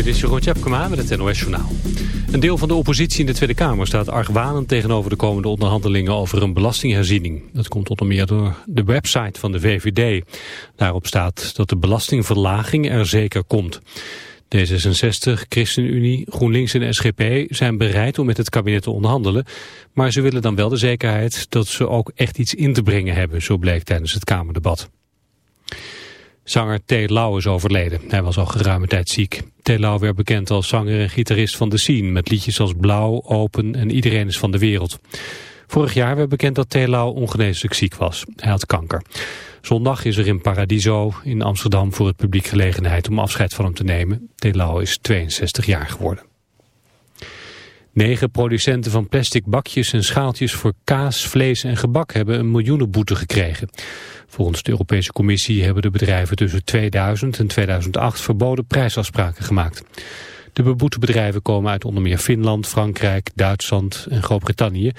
Dit is Jeroen Tjepkema met het NOS Journaal. Een deel van de oppositie in de Tweede Kamer staat argwanend tegenover de komende onderhandelingen over een belastingherziening. Dat komt onder meer door de website van de VVD. Daarop staat dat de belastingverlaging er zeker komt. D66, ChristenUnie, GroenLinks en SGP zijn bereid om met het kabinet te onderhandelen. Maar ze willen dan wel de zekerheid dat ze ook echt iets in te brengen hebben, zo bleek tijdens het Kamerdebat. Zanger T. Lau is overleden. Hij was al geruime tijd ziek. T. Lau werd bekend als zanger en gitarist van The Scene... met liedjes als Blauw, Open en Iedereen is van de wereld. Vorig jaar werd bekend dat T. Lau ongeneeslijk ziek was. Hij had kanker. Zondag is er in Paradiso in Amsterdam voor het publiek gelegenheid... om afscheid van hem te nemen. T. Lau is 62 jaar geworden. Negen producenten van plastic bakjes en schaaltjes voor kaas, vlees en gebak hebben een miljoenenboete gekregen. Volgens de Europese Commissie hebben de bedrijven tussen 2000 en 2008 verboden prijsafspraken gemaakt. De beboete bedrijven komen uit onder meer Finland, Frankrijk, Duitsland en Groot-Brittannië.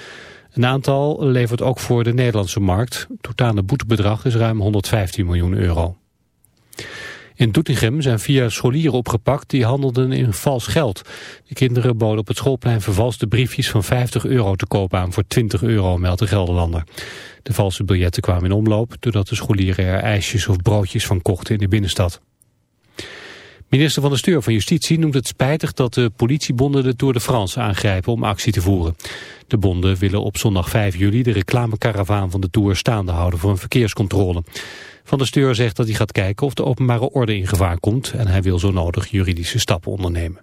Een aantal levert ook voor de Nederlandse markt. Totale boetebedrag is ruim 115 miljoen euro. In Doetinchem zijn vier scholieren opgepakt die handelden in vals geld. De kinderen boden op het schoolplein vervalste briefjes van 50 euro te koop aan voor 20 euro, meldt de Gelderlander. De valse biljetten kwamen in omloop doordat de scholieren er ijsjes of broodjes van kochten in de binnenstad. Minister van de Steur van Justitie noemt het spijtig dat de politiebonden de Tour de France aangrijpen om actie te voeren. De bonden willen op zondag 5 juli de reclamekaravaan van de Tour staande houden voor een verkeerscontrole. Van der Steur zegt dat hij gaat kijken of de openbare orde in gevaar komt en hij wil zo nodig juridische stappen ondernemen.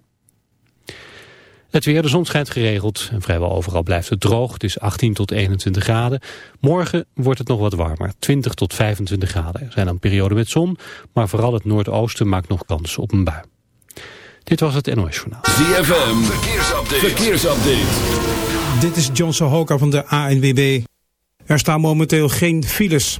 Het weer, de zon schijnt geregeld en vrijwel overal blijft het droog. Het is 18 tot 21 graden. Morgen wordt het nog wat warmer, 20 tot 25 graden. Er zijn dan perioden met zon, maar vooral het noordoosten maakt nog kans op een bui. Dit was het NOS Journaal. ZFM, verkeersupdate. verkeersupdate. Dit is John Sohoka van de ANWB. Er staan momenteel geen files.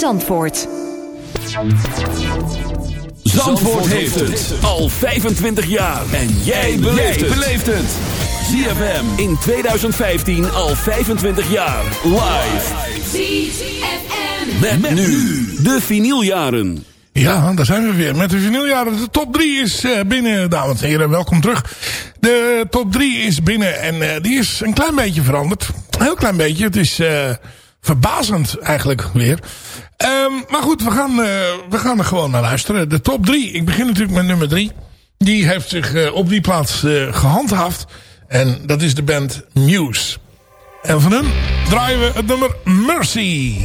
Zandvoort. Zandvoort heeft het al 25 jaar. En jij beleeft het. ZFM in 2015 al 25 jaar. Live. ZFM. Met, nu de vinyljaren. Ja, daar zijn we weer met de vinyljaren. De top 3 is uh, binnen, dames en heren. Welkom terug. De top 3 is binnen en uh, die is een klein beetje veranderd. Een heel klein beetje. Het is uh, verbazend eigenlijk weer. Um, maar goed, we gaan, we gaan er gewoon naar luisteren. De top 3. Ik begin natuurlijk met nummer 3. Die heeft zich op die plaats gehandhaafd. En dat is de band Muse. En van hen draaien we het nummer Mercy.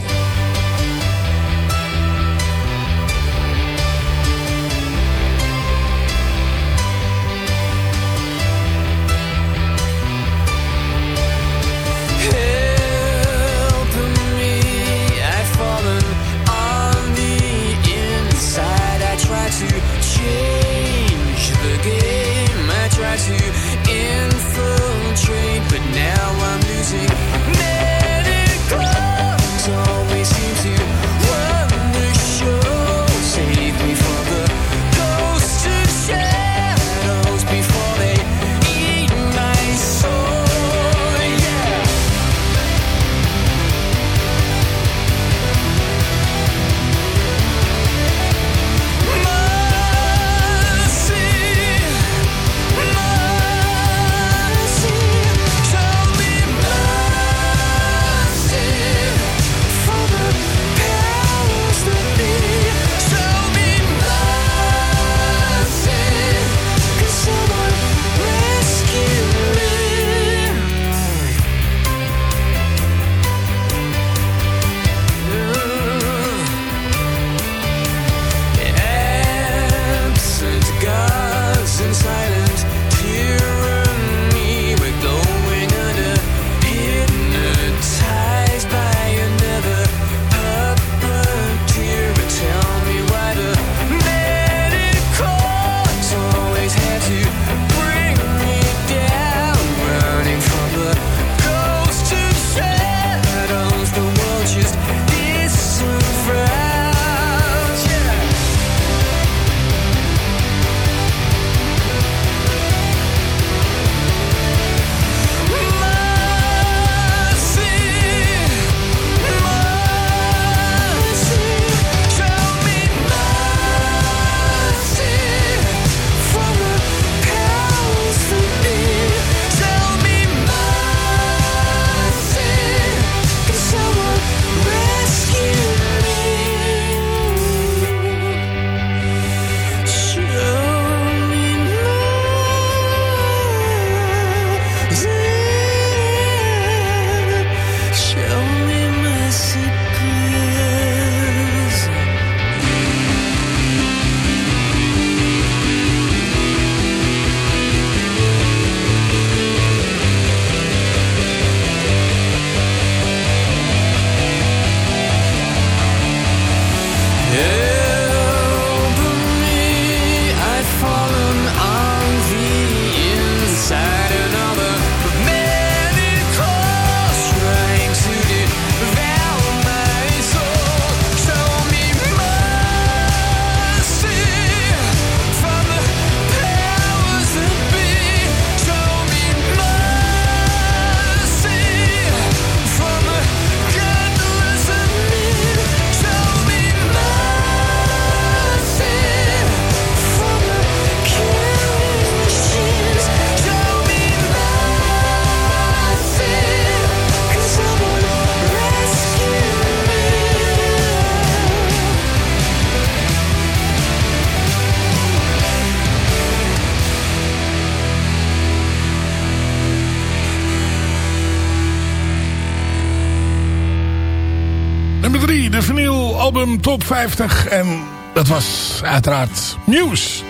50. En dat was uiteraard nieuws.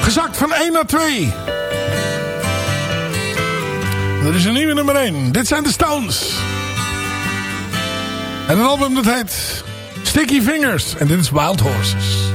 Gezakt van 1 naar 2. Er is een nieuwe nummer 1. Dit zijn de Stones. En een album dat heet Sticky Fingers. En dit is Wild Horses.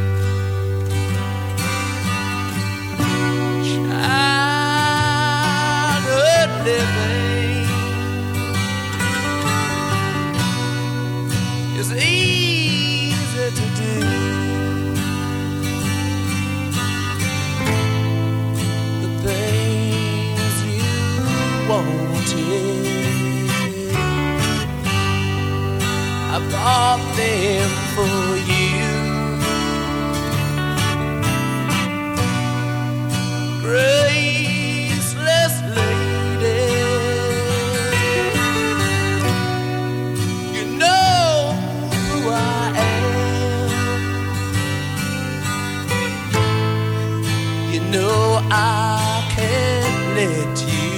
I can't let you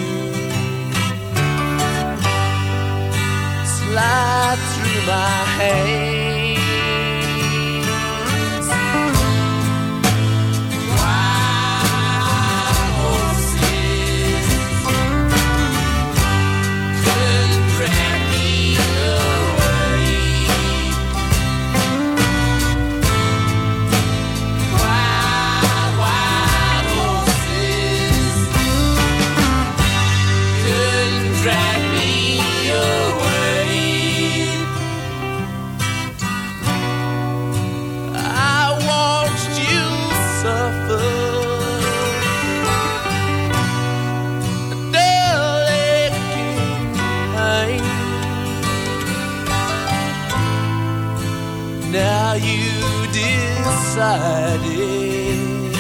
slide through my hands. decided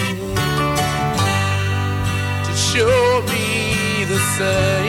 to show me the sign.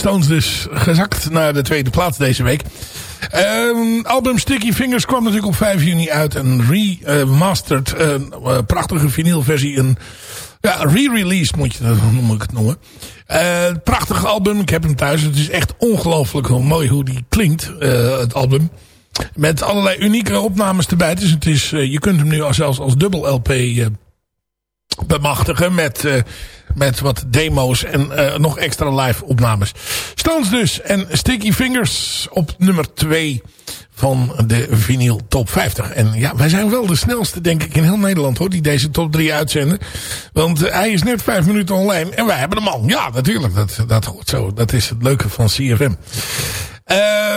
Stones dus gezakt naar de tweede plaats deze week. Um, album Sticky Fingers kwam natuurlijk op 5 juni uit. Een remastered, een uh, prachtige vinylversie. Een ja, re-release moet je, het noemen. Uh, prachtig album, ik heb hem thuis. Het is echt ongelooflijk mooi hoe die klinkt, uh, het album. Met allerlei unieke opnames erbij. Dus het is, je kunt hem nu zelfs als dubbel LP bemachtigen met, uh, met wat demo's en uh, nog extra live opnames. Stones dus en Sticky Fingers op nummer 2 van de vinyl top 50. En ja, wij zijn wel de snelste denk ik in heel Nederland hoor, die deze top 3 uitzenden. Want uh, hij is net 5 minuten online en wij hebben hem al. Ja, natuurlijk, dat, dat zo. Dat is het leuke van CFM.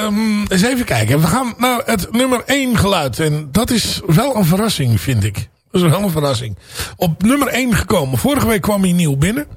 Um, eens even kijken. We gaan naar het nummer 1 geluid. En dat is wel een verrassing, vind ik. Dat is een verrassing. Op nummer 1 gekomen. Vorige week kwam hij nieuw binnen.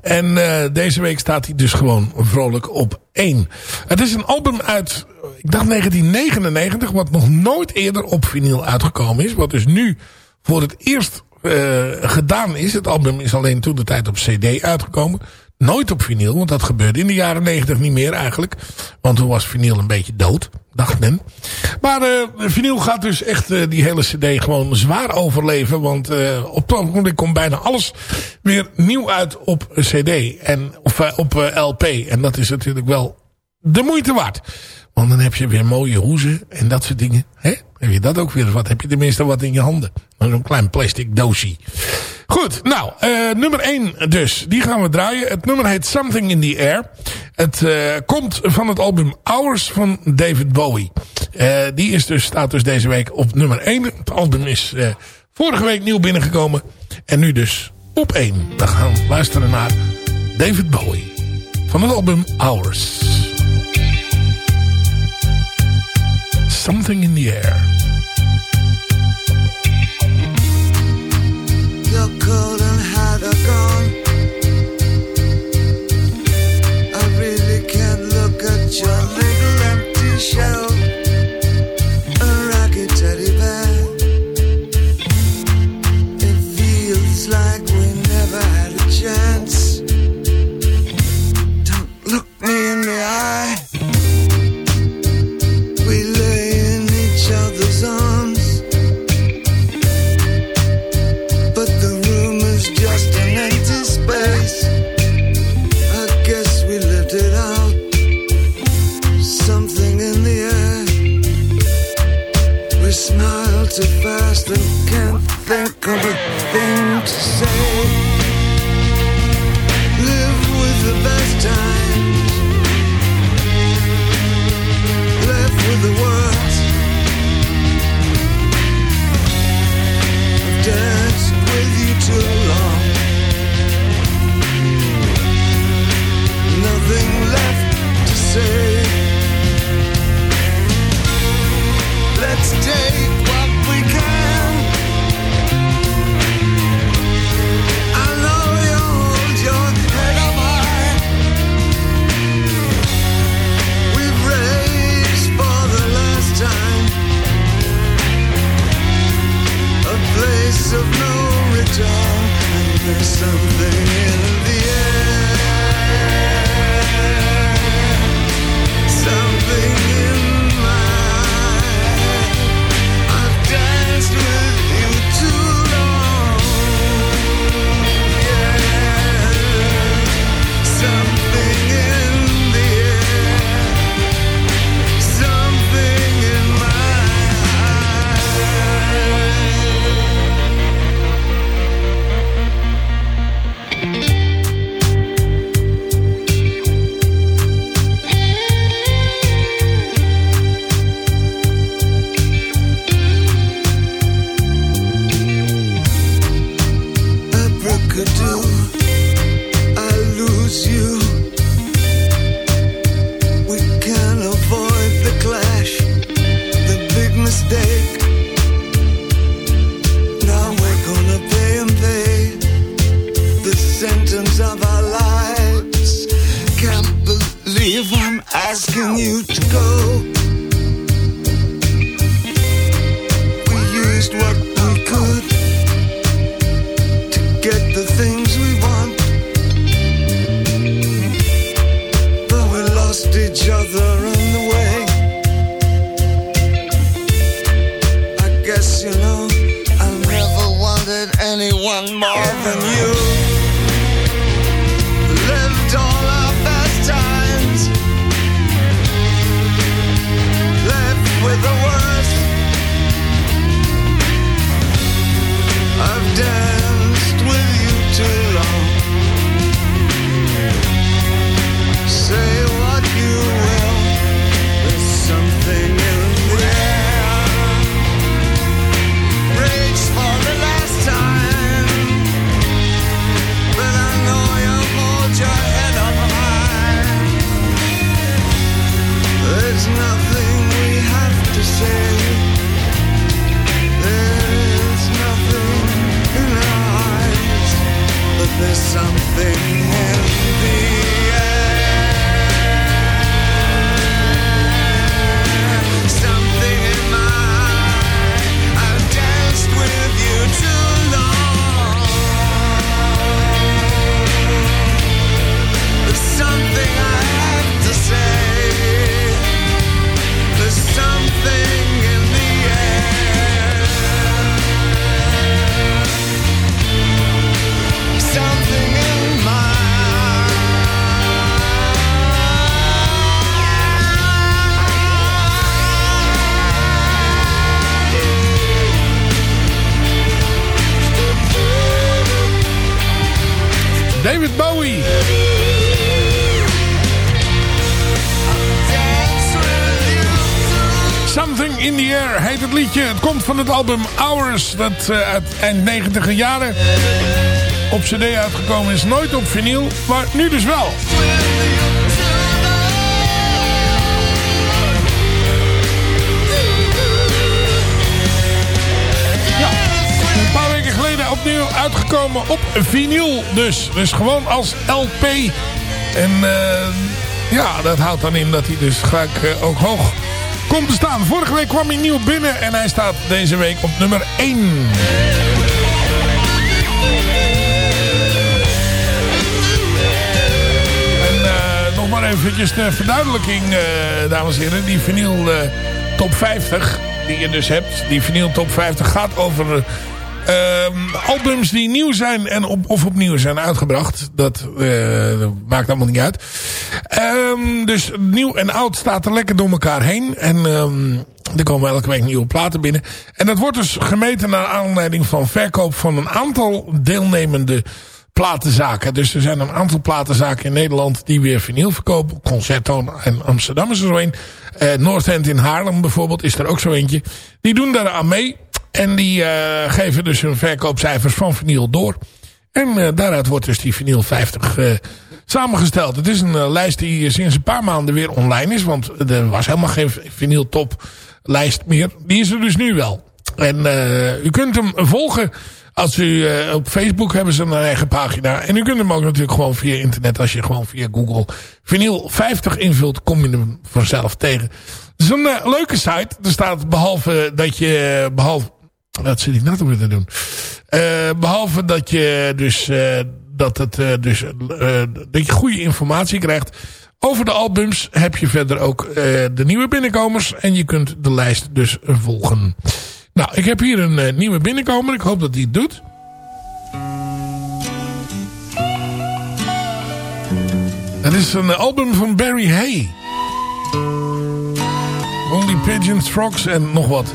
En uh, deze week staat hij dus gewoon vrolijk op 1. Het is een album uit, ik dacht 1999, wat nog nooit eerder op vinyl uitgekomen is. Wat dus nu voor het eerst uh, gedaan is. Het album is alleen toen de tijd op cd uitgekomen. Nooit op vinyl, want dat gebeurde in de jaren 90 niet meer eigenlijk. Want toen was vinyl een beetje dood, dacht men. Maar uh, vinyl gaat dus echt uh, die hele cd gewoon zwaar overleven. Want uh, op het moment komt bijna alles weer nieuw uit op cd. En, of op LP. En dat is natuurlijk wel de moeite waard. Want dan heb je weer mooie hoezen en dat soort dingen. Hè? Heb je dat ook weer wat? Heb je tenminste wat in je handen. Zo'n klein plastic doosje. Goed, nou, uh, nummer 1 dus. Die gaan we draaien. Het nummer heet Something in the Air. Het uh, komt van het album Hours van David Bowie. Uh, die is dus, staat dus deze week op nummer 1. Het album is vorige week nieuw binnengekomen. En nu dus op 1. We gaan luisteren naar David Bowie. Van het album Hours. Something in the Air. You're cold and hard are gone. I really can't look at your little empty shell. Of a thing to say. Live with the best times. Left with the worst. I've danced with you too long. Nothing left to say. Let's take something each other in the way. I guess you know I never wanted anyone more than you. David Bowie. Something in the Air heet het liedje. Het komt van het album Hours. Dat eh, uit eind 90 jaren op cd uitgekomen is. Nooit op vinyl, maar nu dus wel. Uitgekomen op vinyl dus. Dus gewoon als LP. En eh, ja, dat houdt dan in dat hij dus gelijk eh, ook hoog komt te staan. Vorige week kwam hij nieuw binnen en hij staat deze week op nummer 1. En eh, nog maar eventjes de verduidelijking, dames en heren. Die vinyl top 50 die je dus hebt. Die vinyl top 50 gaat over ehm, albums die nieuw zijn en op, of opnieuw zijn uitgebracht. Dat, eh, dat maakt allemaal niet uit. Ehm, dus nieuw en oud staat er lekker door elkaar heen. En ehm, er komen elke week nieuwe platen binnen. En dat wordt dus gemeten naar aanleiding van verkoop van een aantal deelnemende platenzaken. Dus er zijn een aantal platenzaken in Nederland die weer vinyl verkopen. Concerto in Amsterdam is er zo een. Uh, North End in Haarlem bijvoorbeeld is er ook zo eentje. Die doen daar aan mee. En die uh, geven dus hun verkoopcijfers van vinyl door. En uh, daaruit wordt dus die vinyl 50 samengesteld. Het is een lijst die sinds een paar maanden weer online is. Want er was helemaal geen vinyl top lijst meer. Die is er dus nu wel. En u kunt hem volgen als u op Facebook hebben ze een eigen pagina. En u kunt hem ook natuurlijk gewoon via internet. Als je gewoon via Google vinyl 50 invult, kom je hem vanzelf tegen. Het is een leuke site. Er staat behalve dat je... Behalve, wat zit ik nou weer te doen? Uh, behalve dat je dus... dat, het, dus dat je goede informatie krijgt. Over de albums heb je verder ook de nieuwe binnenkomers. En je kunt de lijst dus volgen. Nou, ik heb hier een nieuwe binnenkomer. Ik hoop dat hij het doet. Het is een album van Barry Hay. Only Pigeons, Frogs en nog wat.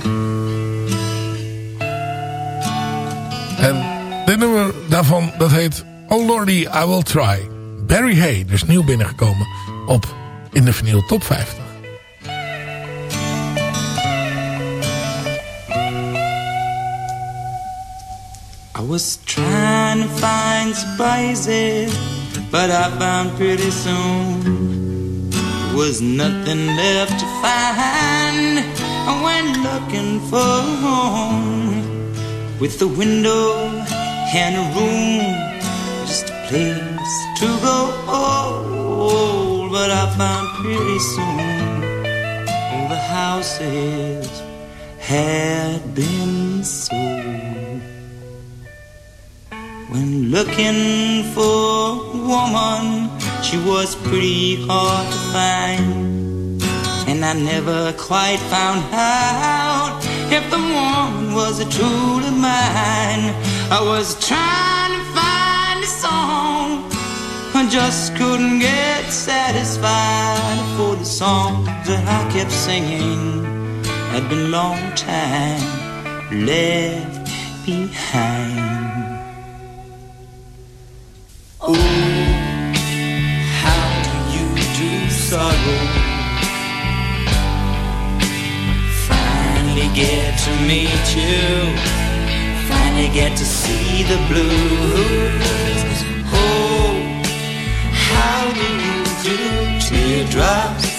En dit nummer daarvan, dat heet Oh Lordy, I Will Try. Barry Hay, dus nieuw binnengekomen op in de vinyl top 50. I was trying to find surprises, but I found pretty soon there was nothing left to find. I went looking for home with a window and a room, just a place to go. Oh, but I found pretty soon all the houses had been sold. When looking for a woman, she was pretty hard to find. And I never quite found out if the woman was a truly mine. I was trying to find a song, I just couldn't get satisfied for the songs that I kept singing had been long time left behind. Oh, to meet you. Finally get to see the blues. Oh, how do you do teardrops?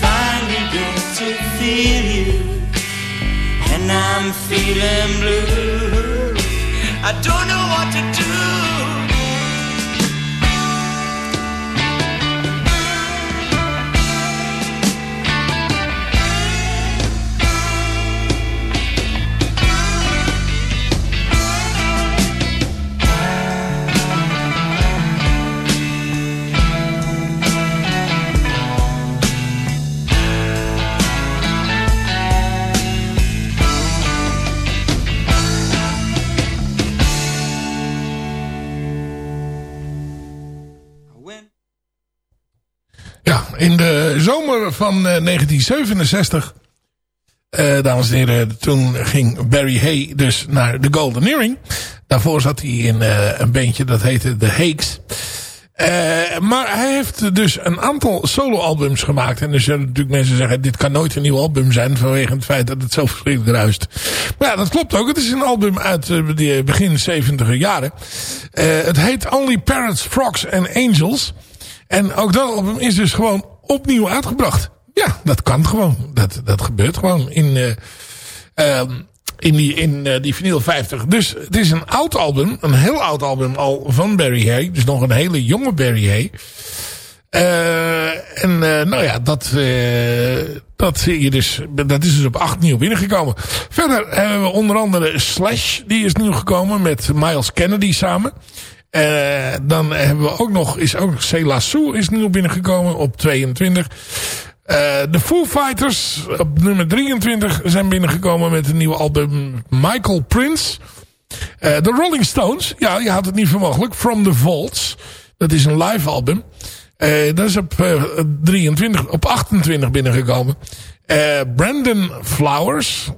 Finally get to feel you. And I'm feeling blue. I don't know what to do. Zomer van eh, 1967, eh, dames en heren, toen ging Barry Hay dus naar de Golden Earring. Daarvoor zat hij in eh, een bandje dat heette The Hakes. Eh, maar hij heeft dus een aantal soloalbums gemaakt. En er zullen natuurlijk mensen zeggen, dit kan nooit een nieuw album zijn vanwege het feit dat het zo verschrikkelijk ruist. Maar ja, dat klopt ook. Het is een album uit eh, de begin 70 jaren. Eh, het heet Only Parents, Frogs and Angels. En ook dat album is dus gewoon opnieuw uitgebracht. Ja, dat kan gewoon. Dat, dat gebeurt gewoon in, eh, ehm, in, die, in eh, die vinyl 50. Dus het is een oud album. Een heel oud album al van Barry Hay. Dus nog een hele jonge Barry Hay. Eh, en nou ja, dat, dat zie je dus. Dat is dus op 8 nieuw binnengekomen. Verder hebben we onder andere Slash. Die is nieuw gekomen met Miles Kennedy samen. Eh, dan hebben we ook nog, is ook nog Cela Sue is nieuw binnengekomen op 22. Eh, de Foo Fighters op nummer 23 zijn binnengekomen met een nieuw album Michael Prince. Eh, de Rolling Stones, ja, je had het niet voor mogelijk. From the Vaults, dat is een live album. Dat is op, eh, 23, op 28 binnengekomen. Brandon Flowers,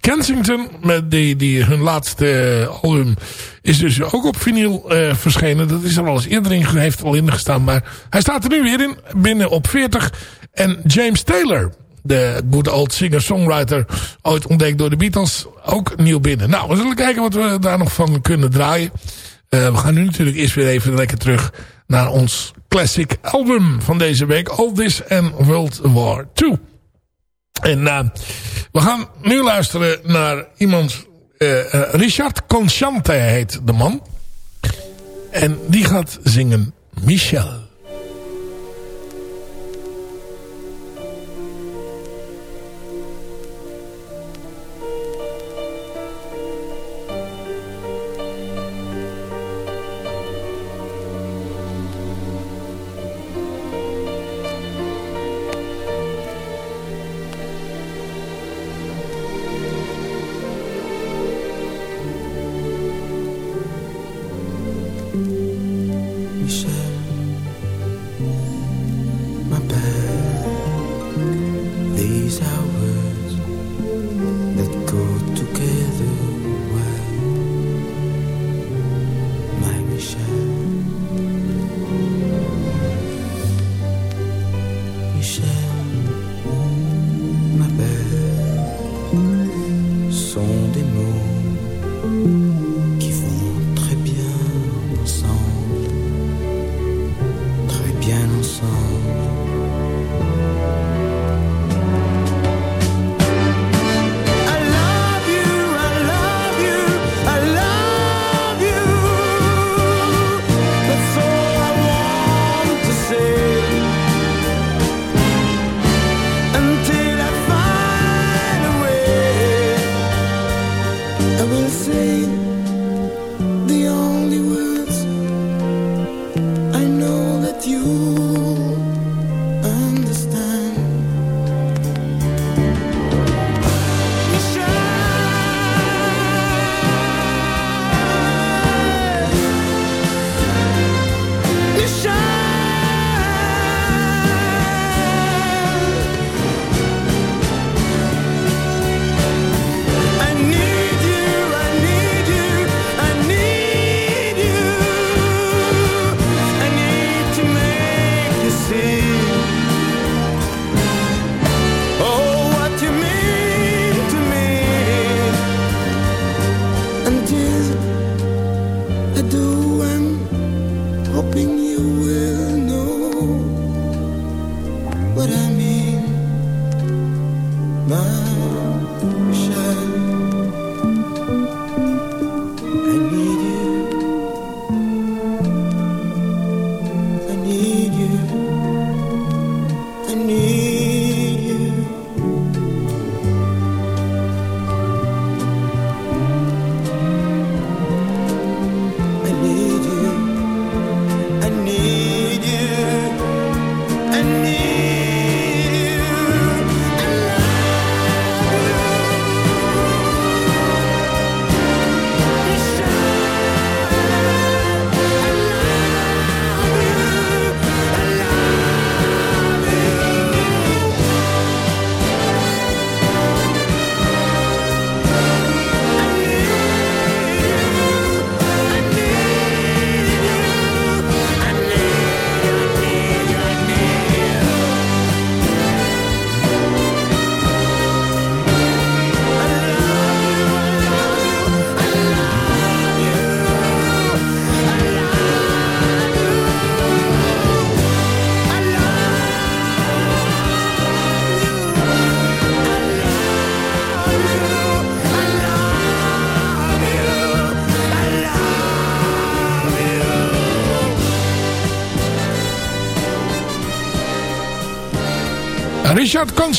Kensington, met die, hun laatste album, is dus ook op vinyl eh, verschenen. Dat is er al eens eerder in, heeft al in gestaan. Maar hij staat er nu weer in, binnen op 40. En James Taylor, de good old singer-songwriter, ooit ontdekt door de Beatles, ook nieuw binnen. Nou, we zullen kijken wat we daar nog van kunnen draaien. Eh, we gaan nu natuurlijk eerst weer even lekker terug naar ons classic album van deze week. All This and World War II. En uh, we gaan nu luisteren naar iemand... Uh, uh, Richard Conchante heet de man. En die gaat zingen. Michel,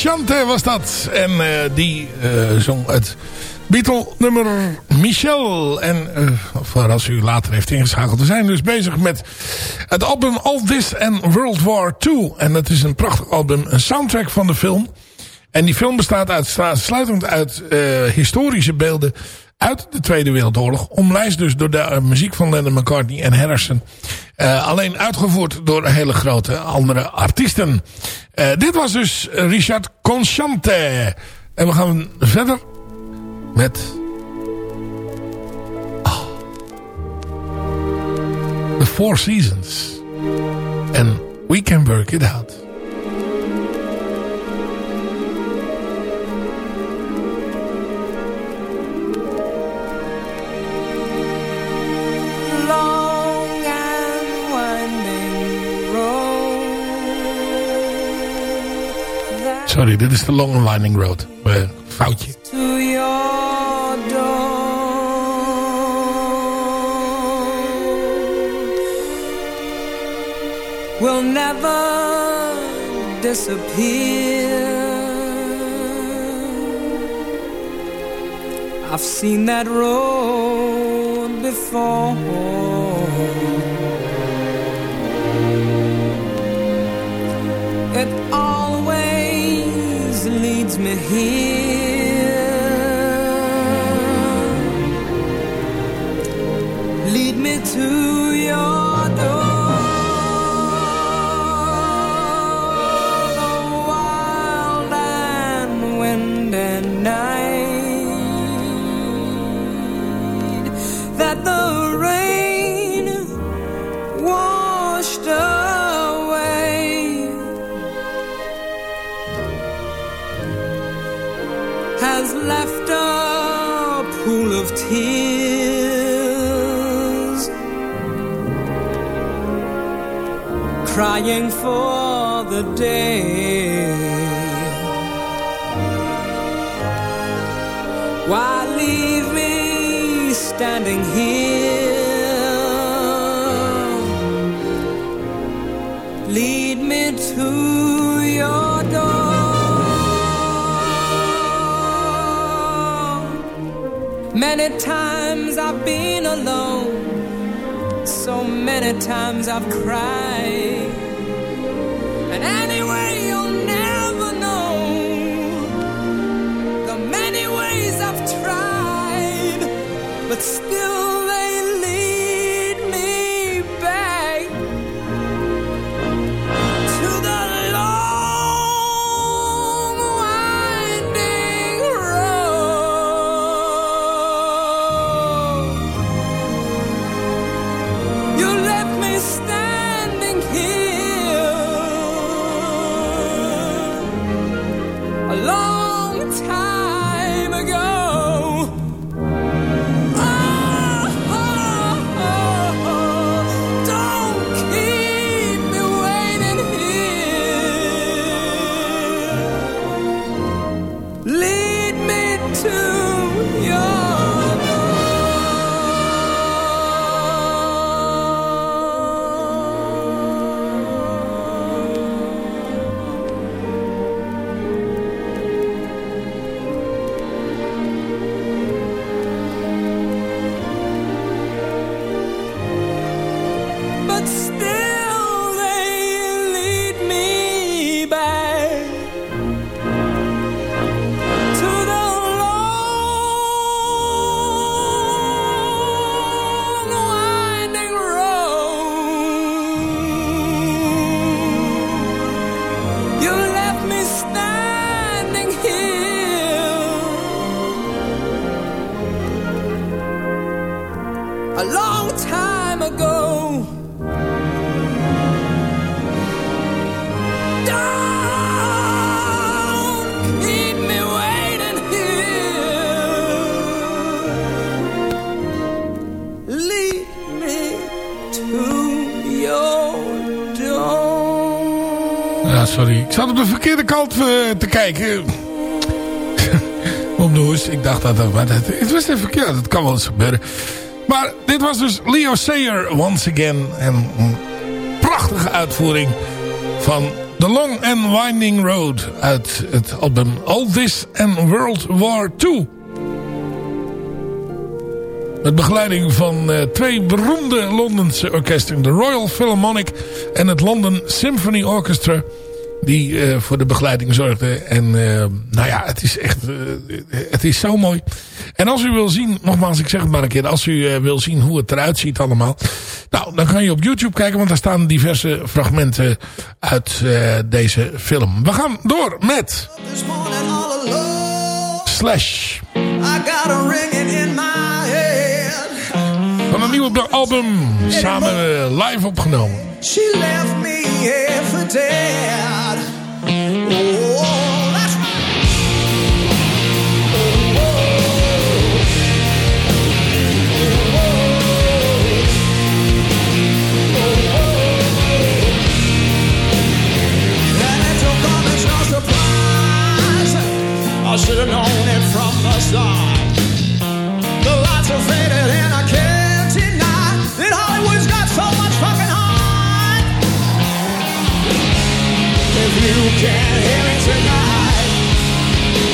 Consciante was dat. En uh, die uh, zong het Beatle nummer Michel. En voor als u later heeft ingeschakeld. We zijn dus bezig met het album All This and World War II. En dat is een prachtig album. Een soundtrack van de film. En die film bestaat uitsluitend uit historische beelden uit de Tweede Wereldoorlog. Omlijst dus door de muziek van Lennon McCartney en Harrison. Alleen uitgevoerd door hele grote andere artiesten. Uh, dit was dus Richard Conchante. En we gaan verder met... Oh. The Four Seasons. En We Can Work It Out. Sorry, dit is de Long and Winding Road. Uh, foutje. Will never disappear. I've seen that road before. It always leads me here. Lead me to your door. The wild and wind and night that the crying for the day. Why leave me standing here? Lead me to your door. Many times i've been alone. So many times i've cried still sorry. Ik zat op de verkeerde kant eh, te kijken. op de hoes. Ik dacht dat dat het was even verkeerd. Dat kan wel eens gebeuren. Maar dit was dus Leo Sayer once again. En een prachtige uitvoering van The Long and Winding Road. Uit het album All This and World War II. Met begeleiding van eh, twee beroemde Londense orkesten. De Royal Philharmonic en het London Symphony Orchestra. Die eh, voor de begeleiding zorgden. En eh, nou ja, het is echt eh, het is zo mooi. En als u wil zien, nogmaals ik zeg het maar een keer. Als u wil zien hoe het eruit ziet allemaal. Nou, dan kan je op YouTube kijken. Want daar staan diverse fragmenten uit deze film. We gaan door met... Slash. I got a ringing in my head. Van een nieuwe album. Samen live opgenomen. She left me here for dead. I should have known it from the start. The lights are faded and I can't deny that Hollywood's got so much fucking heart. If you can't hear it tonight,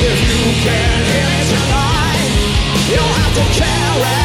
if you can't hear it tonight, you'll have to carry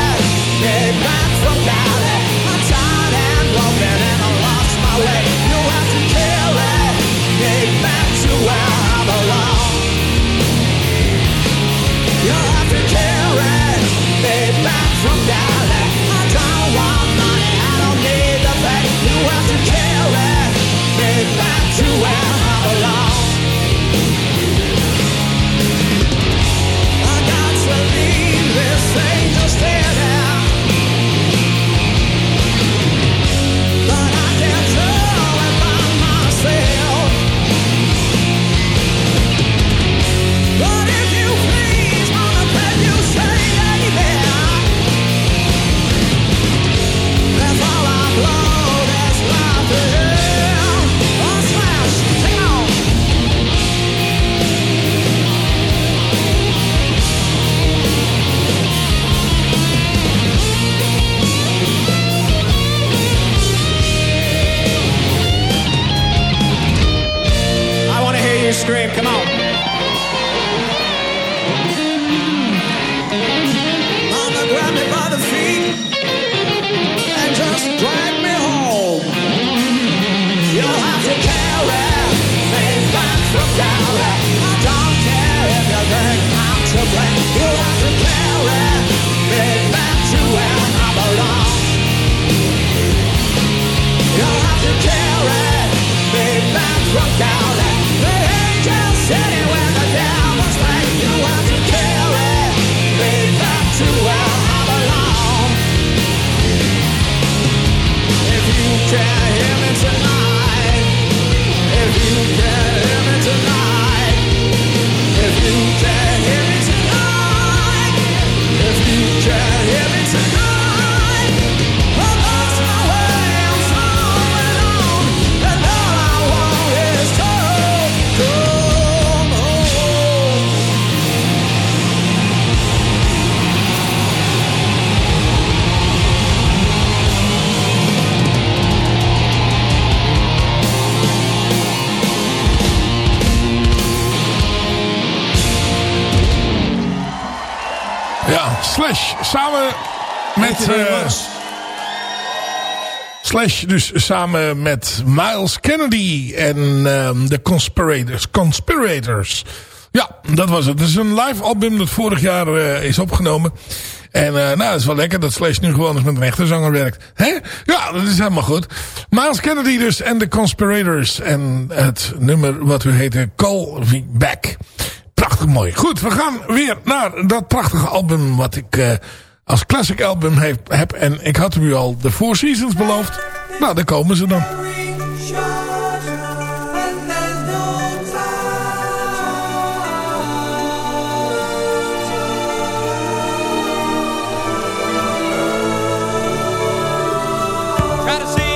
Yeah. Met... eh, Slash dus samen met Miles Kennedy en ehm, de Conspirators. Conspirators. Ja, dat was het. Het is een live album dat vorig jaar eh, is opgenomen. En eh, nou, het is wel lekker dat Slash nu gewoon eens met een echte zanger werkt. Hè? Ja, dat is helemaal goed. Miles Kennedy dus en de Conspirators. En het nummer wat u heette Call Me Back. Prachtig mooi. Goed, we gaan weer naar dat prachtige album wat ik eh, als classic album heb, heb. En ik had u al de Four Seasons beloofd. Nou, daar komen ze dan. Try to see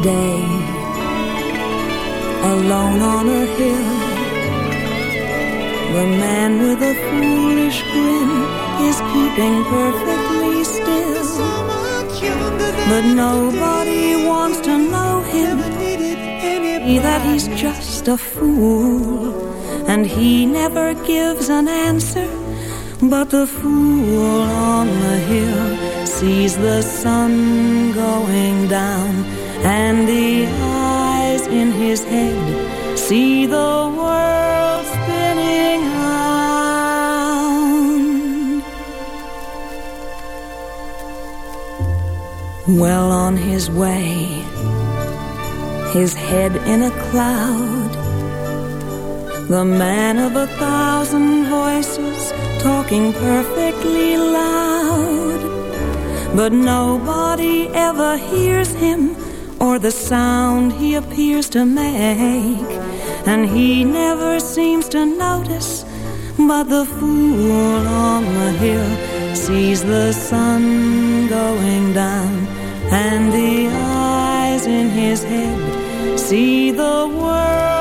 day, alone on a hill. The man with a foolish grin is keeping perfectly still. But nobody wants to know him. That he's just a fool, and he never gives an answer. But the fool on the hill sees the sun going down, and the eyes in his head see the world spinning round. Well on his way, his head in a cloud. The man of a thousand voices talking perfectly loud. But nobody ever hears him or the sound he appears to make. And he never seems to notice. But the fool on the hill sees the sun going down. And the eyes in his head see the world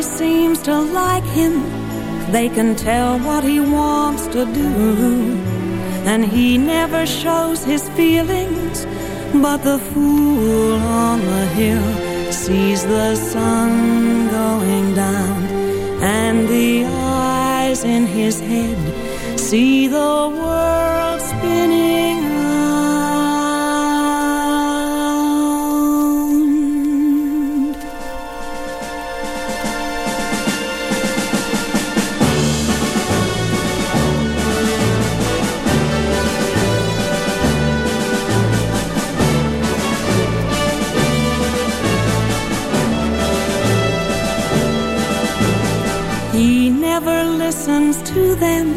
Seems to like him. They can tell what he wants to do. And he never shows his feelings. But the fool on the hill sees the sun going down. And the eyes in his head see the world to them.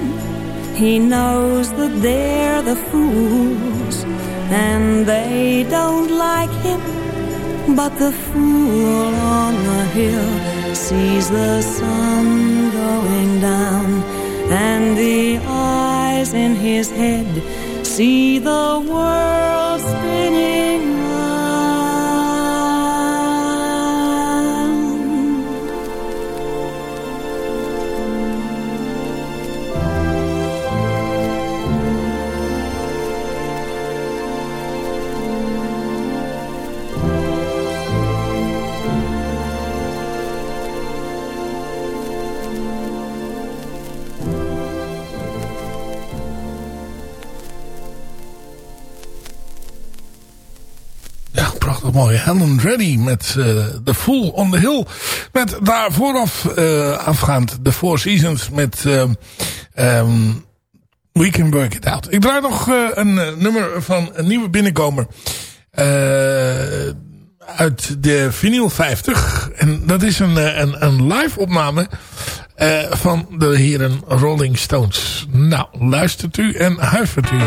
He knows that they're the fools and they don't like him. But the fool on the hill sees the sun going down and the eyes in his head see the world spinning Prachtig mooi. Helen Reddy met eh, The Fool on the Hill. Met daar vooraf eh, afgaand The Four Seasons met ehm, ehm, We Can Work It Out. Ik draai nog eh, een eh, nummer van een nieuwe binnenkomer. eh, uit de vinyl 50. En dat is een, eh, een, een live opname eh, van de heren Rolling Stones. Nou, luistert u en huivert u.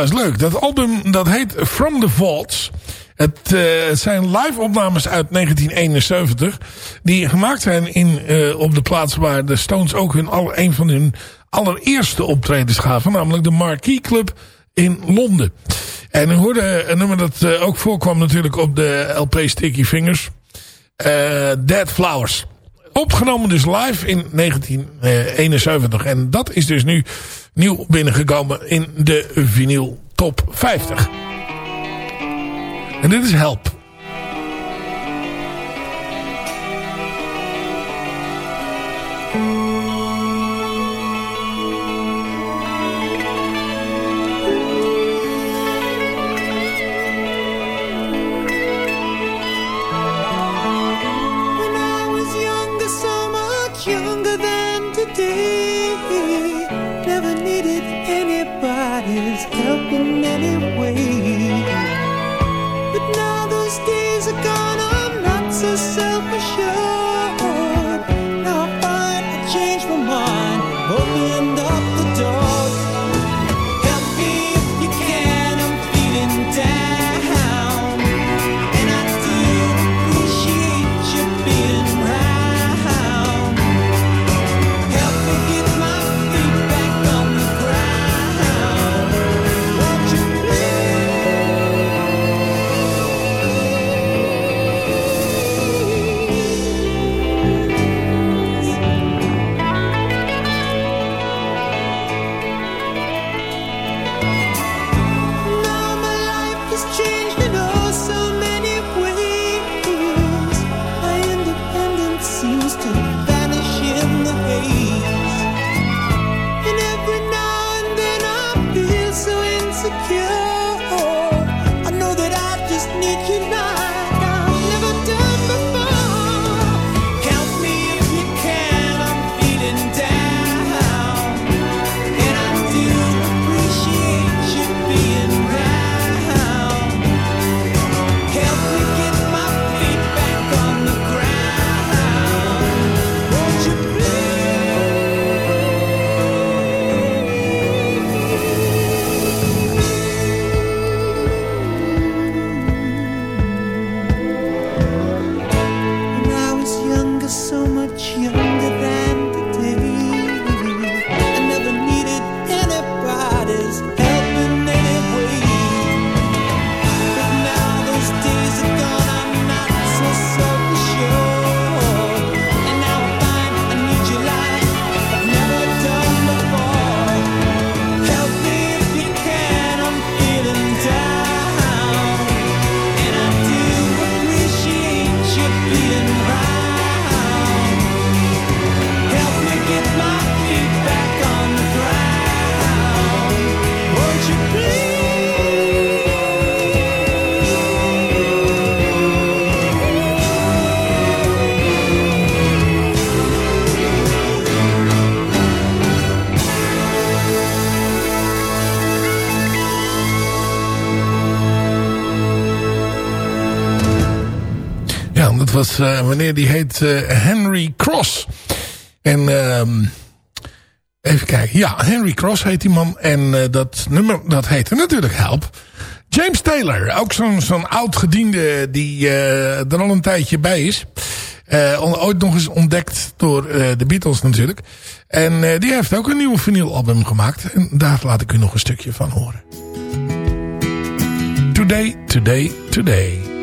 dat is, leuk. Dat album dat heet From the Vaults. Het, eh, zijn live opnames uit 1971. Die gemaakt zijn in, eh, op de plaats waar de Stones ook hun, al, een van hun allereerste optredens gaven. Namelijk de Marquee Club in Londen. En u hoorde een nummer dat eh, ook voorkwam natuurlijk op de LP Sticky Fingers. Dead Flowers. Opgenomen dus live in 1971. En dat is dus nu nieuw binnengekomen in de vinyl top 50. En dit is Help. Dat was eh die heet eh, Henry Cross. En ehm even kijken. Ja, Henry Cross heet die man. En eh, dat nummer, dat heette natuurlijk Help. James Taylor, ook zo'n zo'n oud gediende die er al een tijdje bij is. Ooit nog eens ontdekt door de Beatles natuurlijk. En die heeft ook een nieuw vinylalbum gemaakt. En daar laat ik u nog een stukje van horen. Today, today. Today,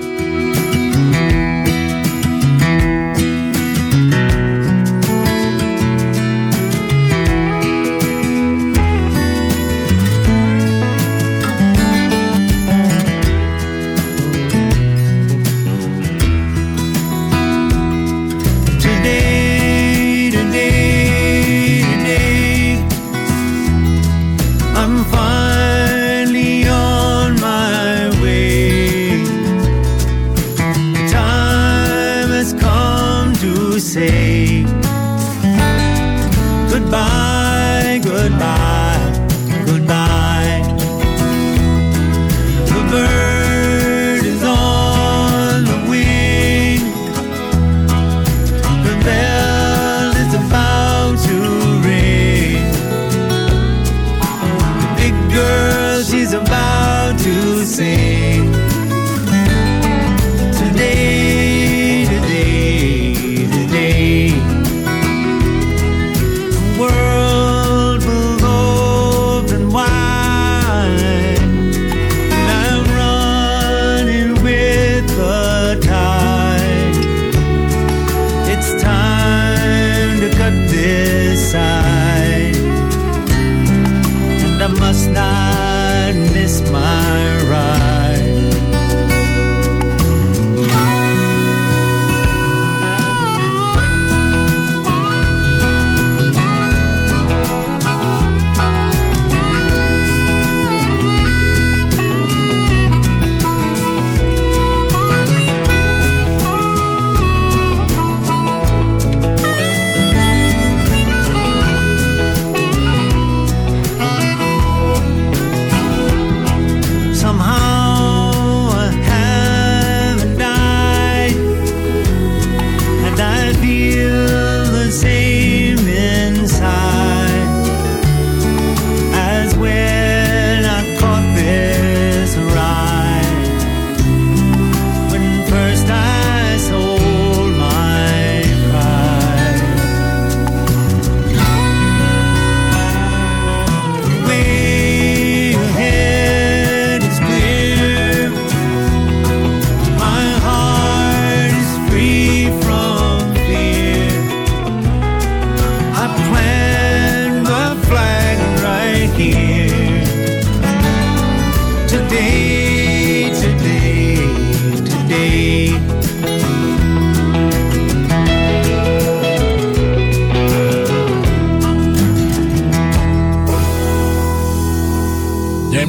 sing.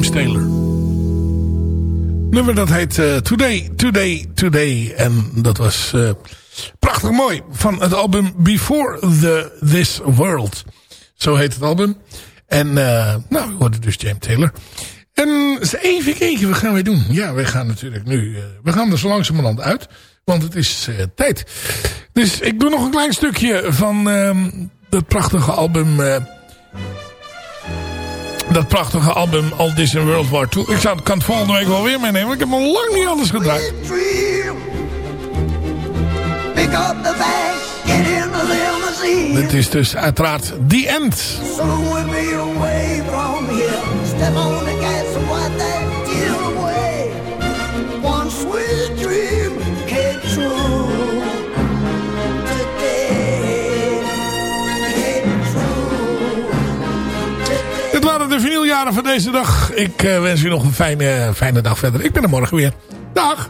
Taylor. Nummer dat heet eh, Today, Today, Today. En dat was eh, prachtig mooi. Van het album Before the, This World. Zo heet het album. En eh, nou, we hoorden dus James Taylor. En even kijken, wat gaan wij doen? Ja, wij gaan natuurlijk nu... we gaan er zo langzamerhand uit. Want het is tijd. Dus ik doe nog een klein stukje van ehm, dat prachtige album... dat prachtige album All This in World War II. Ik zou, kan het volgende week wel weer meenemen. Ik heb al lang niet the limousine. Dit is dus uiteraard The End. So we'll be away from here. Step on the de vinyljaren van deze dag. Ik eh, wens u nog een fijne, fijne dag verder. Ik ben er morgen weer. Dag.